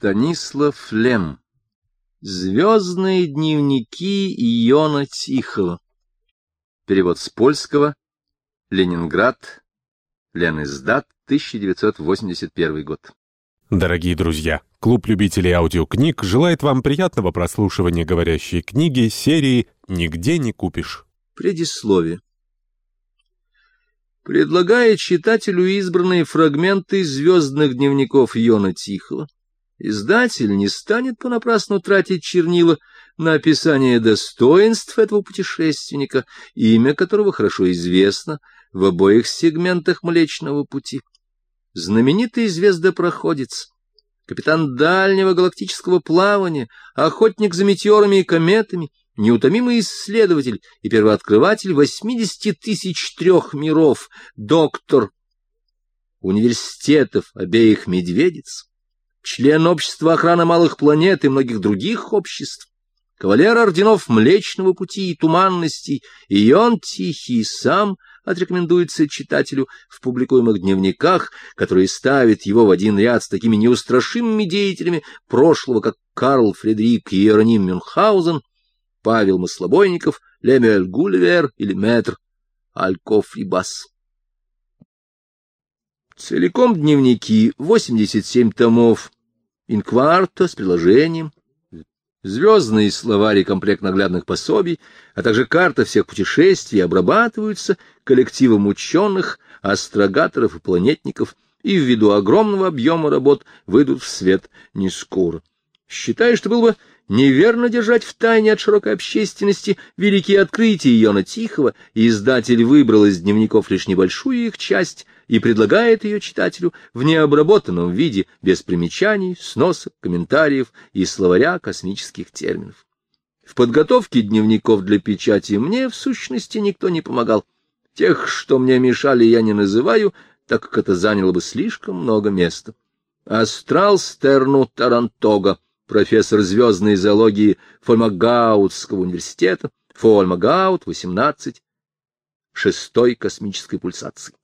Станислав Лем. Звездные дневники Иона Тихого. Перевод с польского. Ленинград. Лениздат, 1981 год. Дорогие друзья, клуб любителей аудиокниг желает вам приятного прослушивания говорящей книги серии «Нигде не купишь». Предисловие. Предлагая читателю избранные фрагменты звездных дневников Иона Тихого, Издатель не станет понапрасну тратить чернила на описание достоинств этого путешественника, имя которого хорошо известно в обоих сегментах Млечного Пути. Знаменитый звездопроходец, капитан дальнего галактического плавания, охотник за метеорами и кометами, неутомимый исследователь и первооткрыватель 80 тысяч трех миров, доктор университетов обеих медведиц, член общества охраны малых планет и многих других обществ, кавалер орденов Млечного Пути и Туманностей, и он, Тихий, сам отрекомендуется читателю в публикуемых дневниках, которые ставят его в один ряд с такими неустрашимыми деятелями прошлого, как Карл Фредерик Иероним Мюнхгаузен, Павел Маслобойников, Лемюэль Гулливер или Метр Альков и Бас. Целиком дневники, 87 томов, инкварто с приложением, звездные словари комплект наглядных пособий, а также карта всех путешествий обрабатываются коллективом ученых, астрогаторов и планетников, и ввиду огромного объема работ выйдут в свет не скоро. Считаю, что было бы неверно держать в тайне от широкой общественности великие открытия Иона Тихого, и издатель выбрал из дневников лишь небольшую их часть и предлагает ее читателю в необработанном виде, без примечаний, сносок, комментариев и словаря космических терминов. В подготовке дневников для печати мне, в сущности, никто не помогал. Тех, что мне мешали, я не называю, так как это заняло бы слишком много места. Астрал Стерну Тарантога профессор звездной зоологии Фольмагаутского университета, Фольмагаут, 18, шестой космической пульсации.